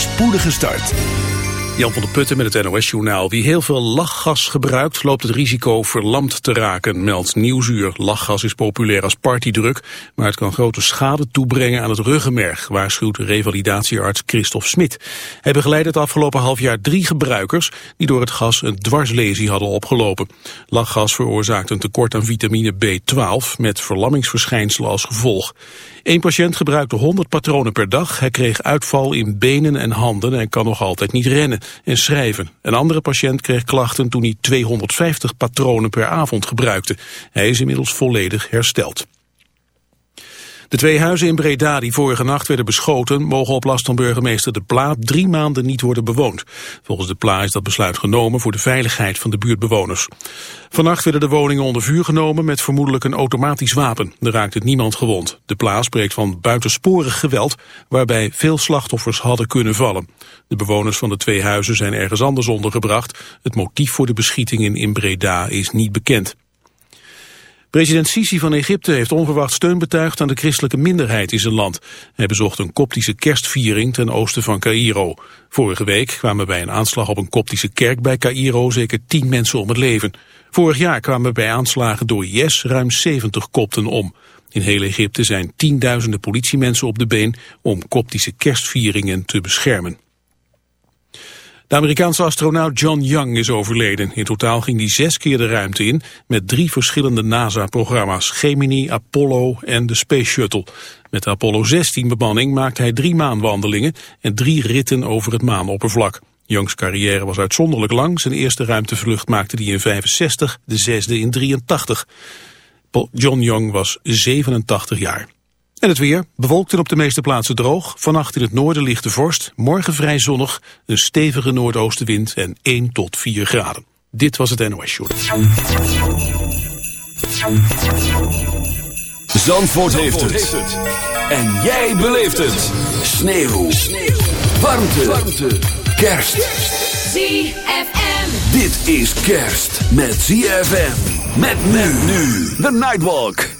spoedige start. Jan van der Putten met het NOS-journaal. Wie heel veel lachgas gebruikt, loopt het risico verlamd te raken, meldt Nieuwsuur. Lachgas is populair als partydruk, maar het kan grote schade toebrengen aan het ruggenmerg, waarschuwt revalidatiearts Christophe Smit. Hij begeleidde het afgelopen half jaar drie gebruikers die door het gas een dwarslesie hadden opgelopen. Lachgas veroorzaakt een tekort aan vitamine B12 met verlammingsverschijnselen als gevolg. Eén patiënt gebruikte 100 patronen per dag. Hij kreeg uitval in benen en handen en kan nog altijd niet rennen en schrijven. Een andere patiënt kreeg klachten toen hij 250 patronen per avond gebruikte. Hij is inmiddels volledig hersteld. De twee huizen in Breda die vorige nacht werden beschoten... mogen op last van burgemeester De Pla drie maanden niet worden bewoond. Volgens De Pla is dat besluit genomen voor de veiligheid van de buurtbewoners. Vannacht werden de woningen onder vuur genomen met vermoedelijk een automatisch wapen. Er raakte niemand gewond. De Pla spreekt van buitensporig geweld... waarbij veel slachtoffers hadden kunnen vallen. De bewoners van de twee huizen zijn ergens anders ondergebracht. Het motief voor de beschietingen in Breda is niet bekend. President Sisi van Egypte heeft onverwacht steun betuigd aan de christelijke minderheid in zijn land. Hij bezocht een koptische kerstviering ten oosten van Cairo. Vorige week kwamen bij een aanslag op een koptische kerk bij Cairo zeker tien mensen om het leven. Vorig jaar kwamen bij aanslagen door IS ruim 70 kopten om. In heel Egypte zijn tienduizenden politiemensen op de been om koptische kerstvieringen te beschermen. De Amerikaanse astronaut John Young is overleden. In totaal ging hij zes keer de ruimte in met drie verschillende NASA-programma's. Gemini, Apollo en de Space Shuttle. Met de Apollo 16 bemanning maakte hij drie maanwandelingen en drie ritten over het maanoppervlak. Youngs carrière was uitzonderlijk lang. Zijn eerste ruimtevlucht maakte hij in 65, de zesde in 83. John Young was 87 jaar. En het weer, bewolkt en op de meeste plaatsen droog. Vannacht in het noorden ligt de vorst. Morgen vrij zonnig, een stevige noordoostenwind en 1 tot 4 graden. Dit was het NOS Show. Zandvoort, heeft, het. En jij beleeft het. Sneeuw. Sneeuw. Warmte. Warmte. Kerst. ZFM. Dit is kerst met ZFM. Met men nu. The Nightwalk.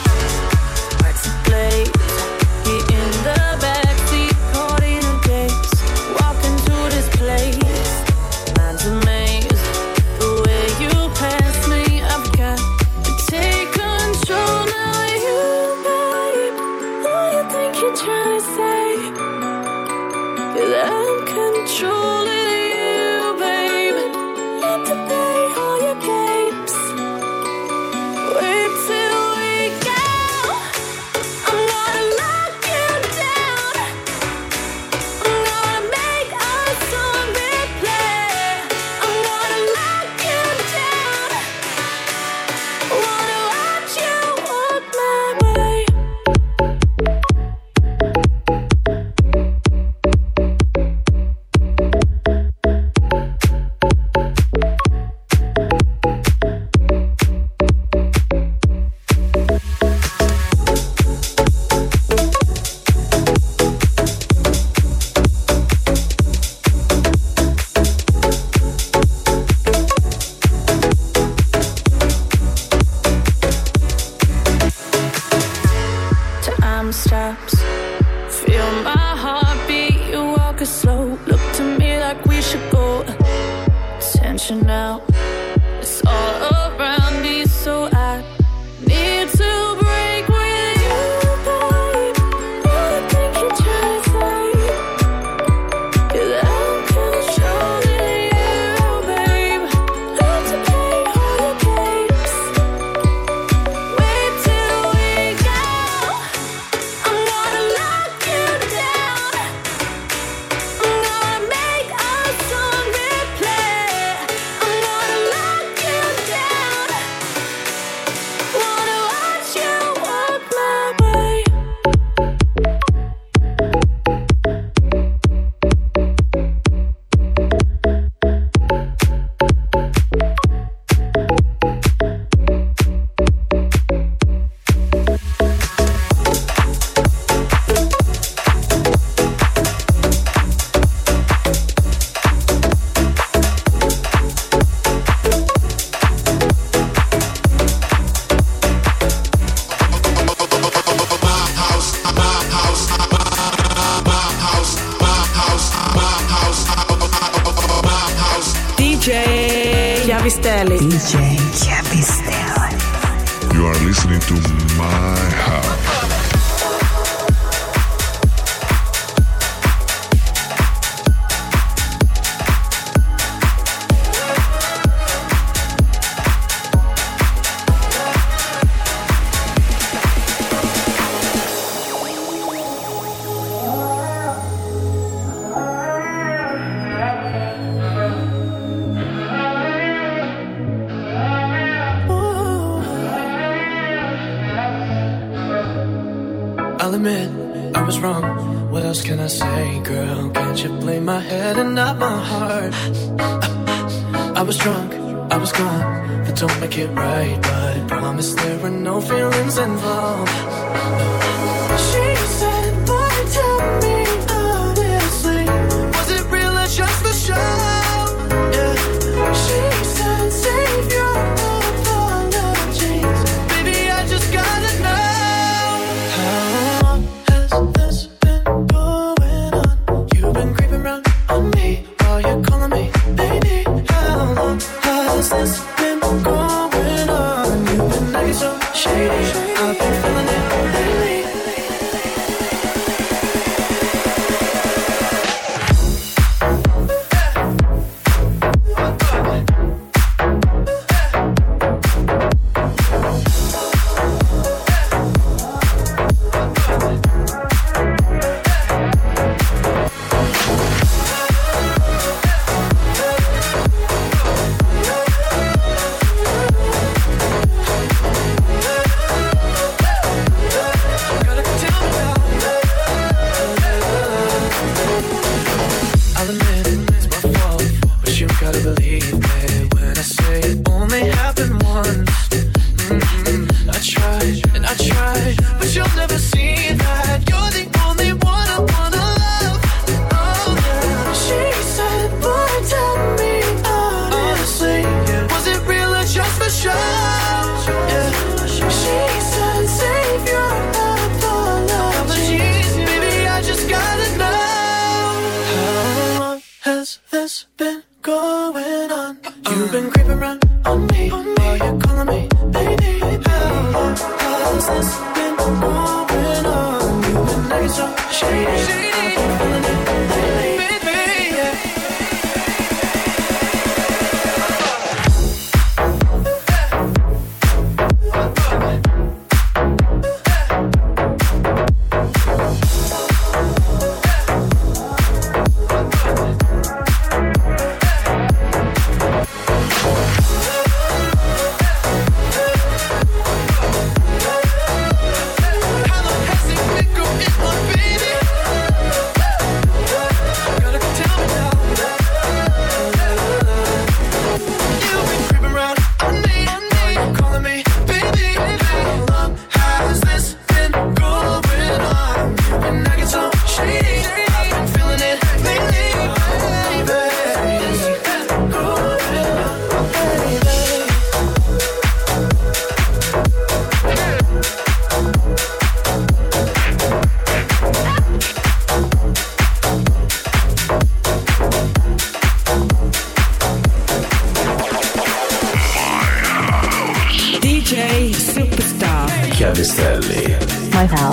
Chiavistelli. DJ Chiavistelli. You are listening to my house.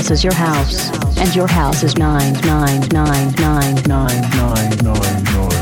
This is your house, and your house is 999999999.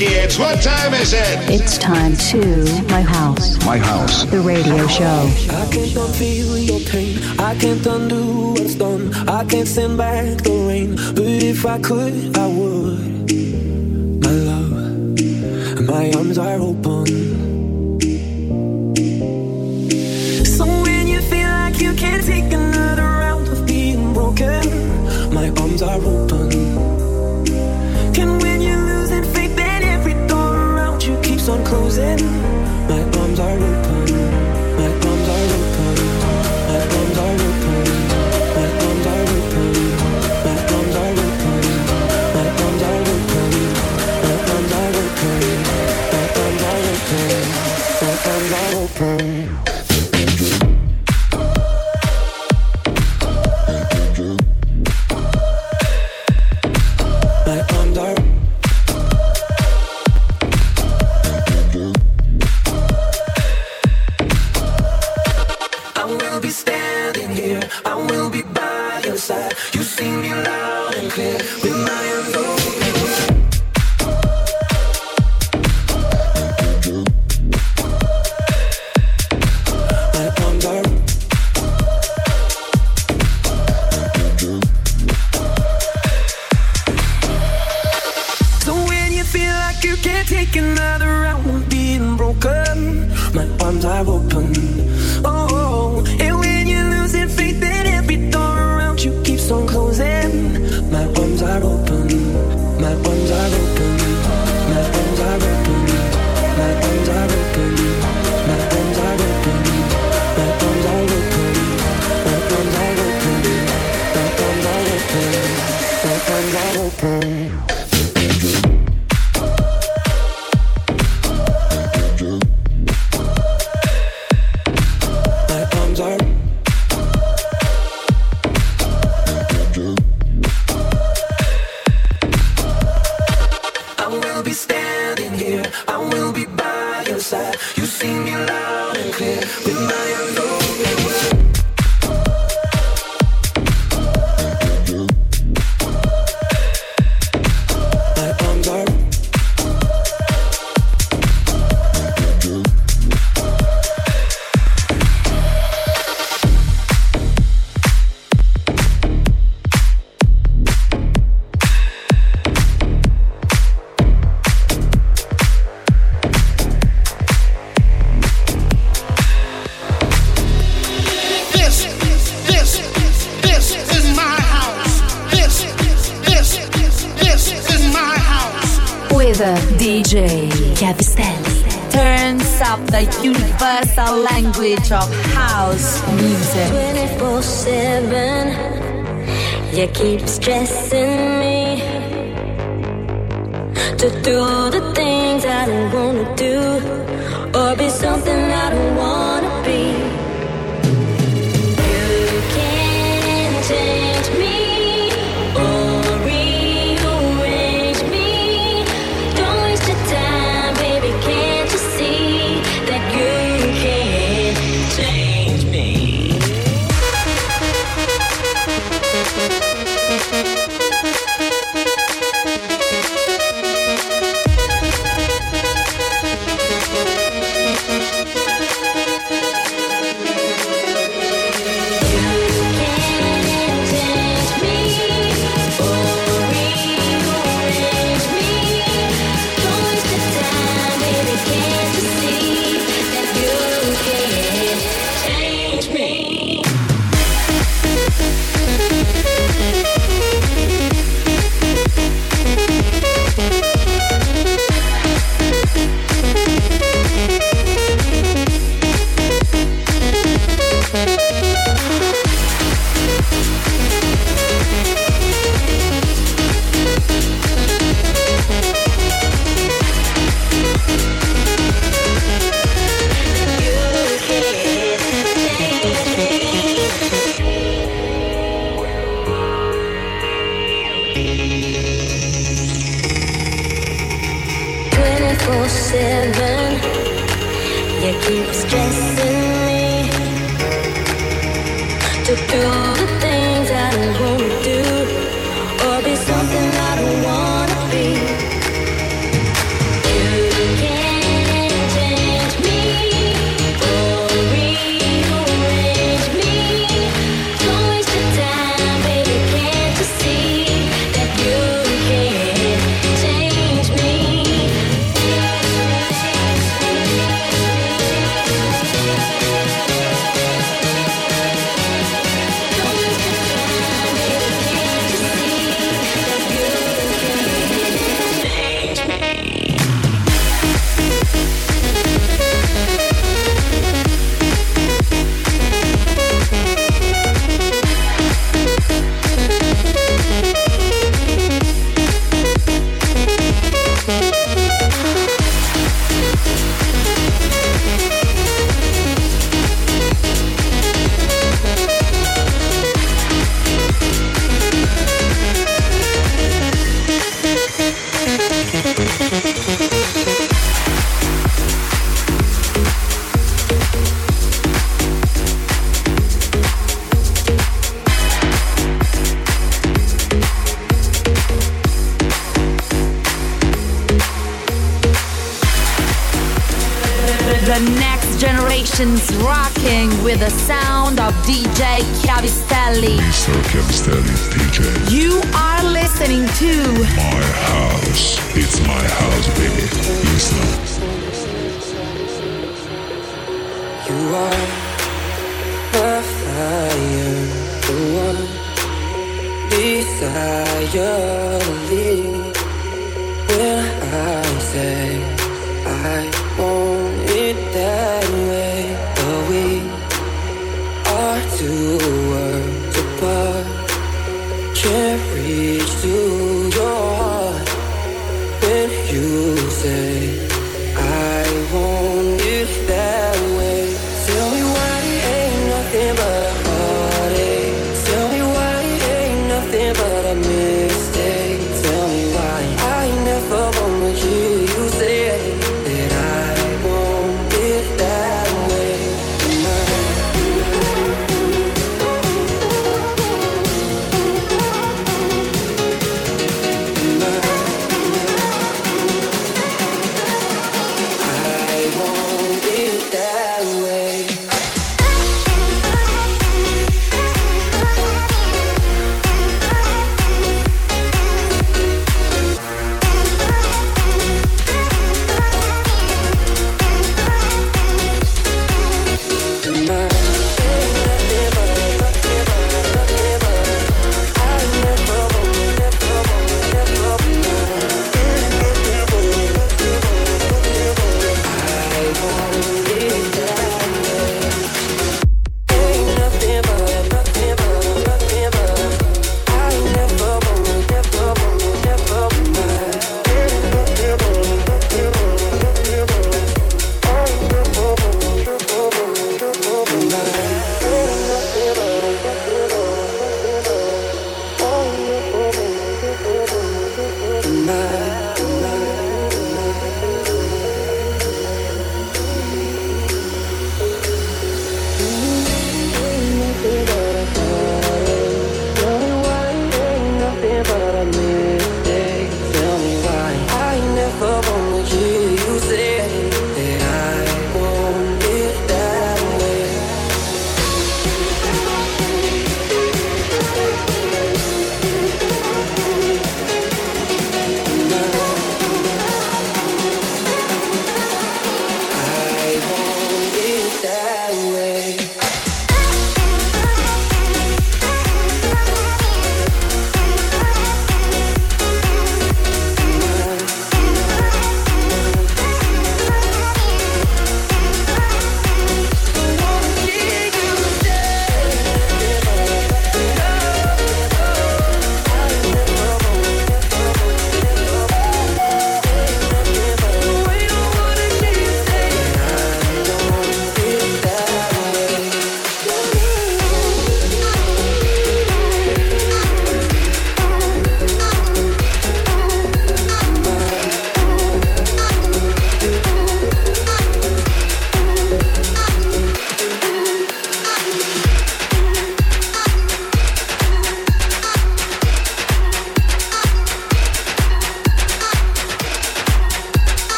kids, what time is it? It's time to My House. My House. The radio show. I can't unfeel your pain. I can't undo what's done. I can't send back the rain. But if I could, I would. My love, my arms are open switch of house music. 24 7, you keep stressing me to do the things I don't wanna do or be something I don't wanna be.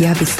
Chiavisto.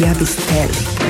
Chiavistelli.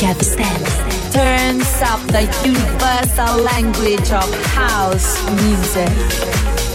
Chiavistelli. Turns up the universal language of house music.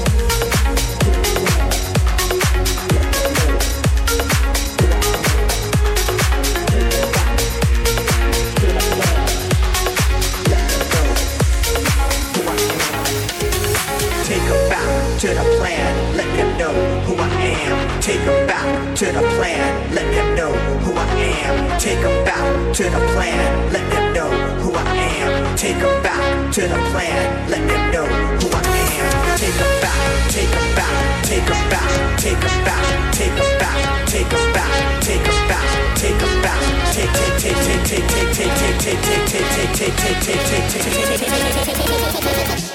To the plan. Let them know who I am. Take them back to the plan. Let them know who I am. Take them back, take them back, take them back, take them back, take them back, take them back, take them back, take them back. Take, take, take, take, take, take, take, take, take, take, take, take, take, take, take, take,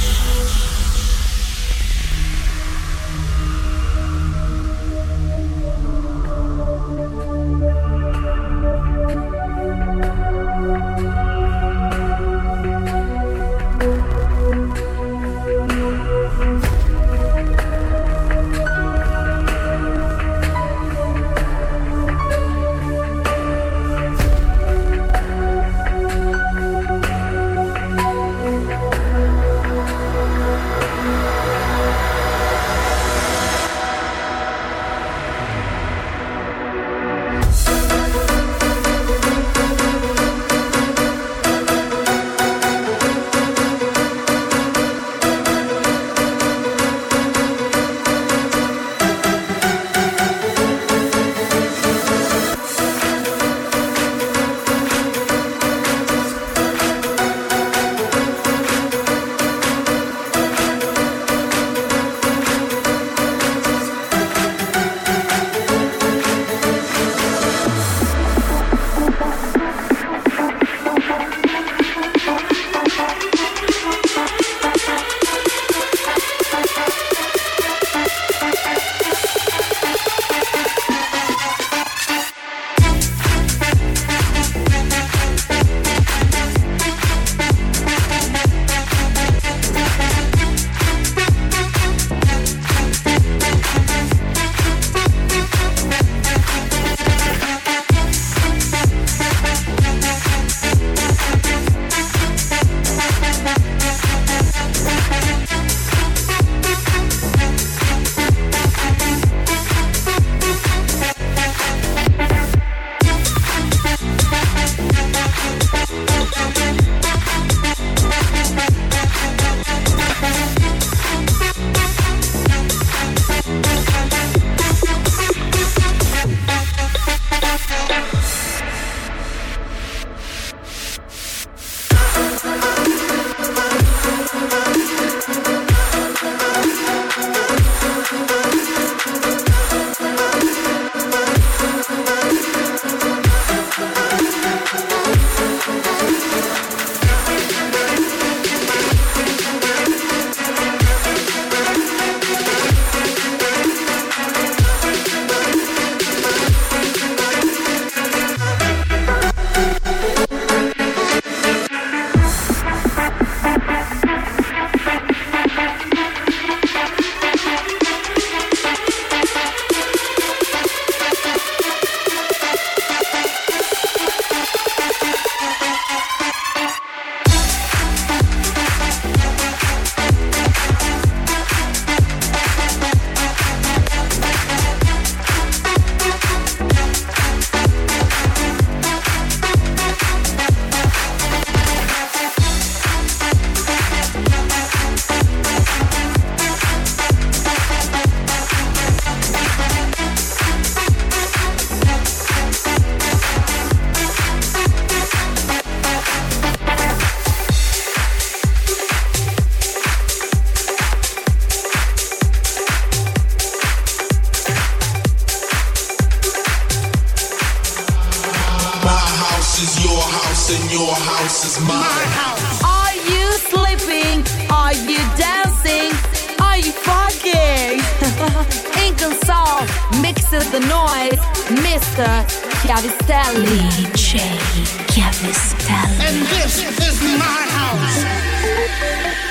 Is your house and your house is mine. Are you sleeping? Are you dancing? Are you fucking? Inconsol mixes the noise. Mr. Chiavistelli. DJ Chiavistelli. And this is my house.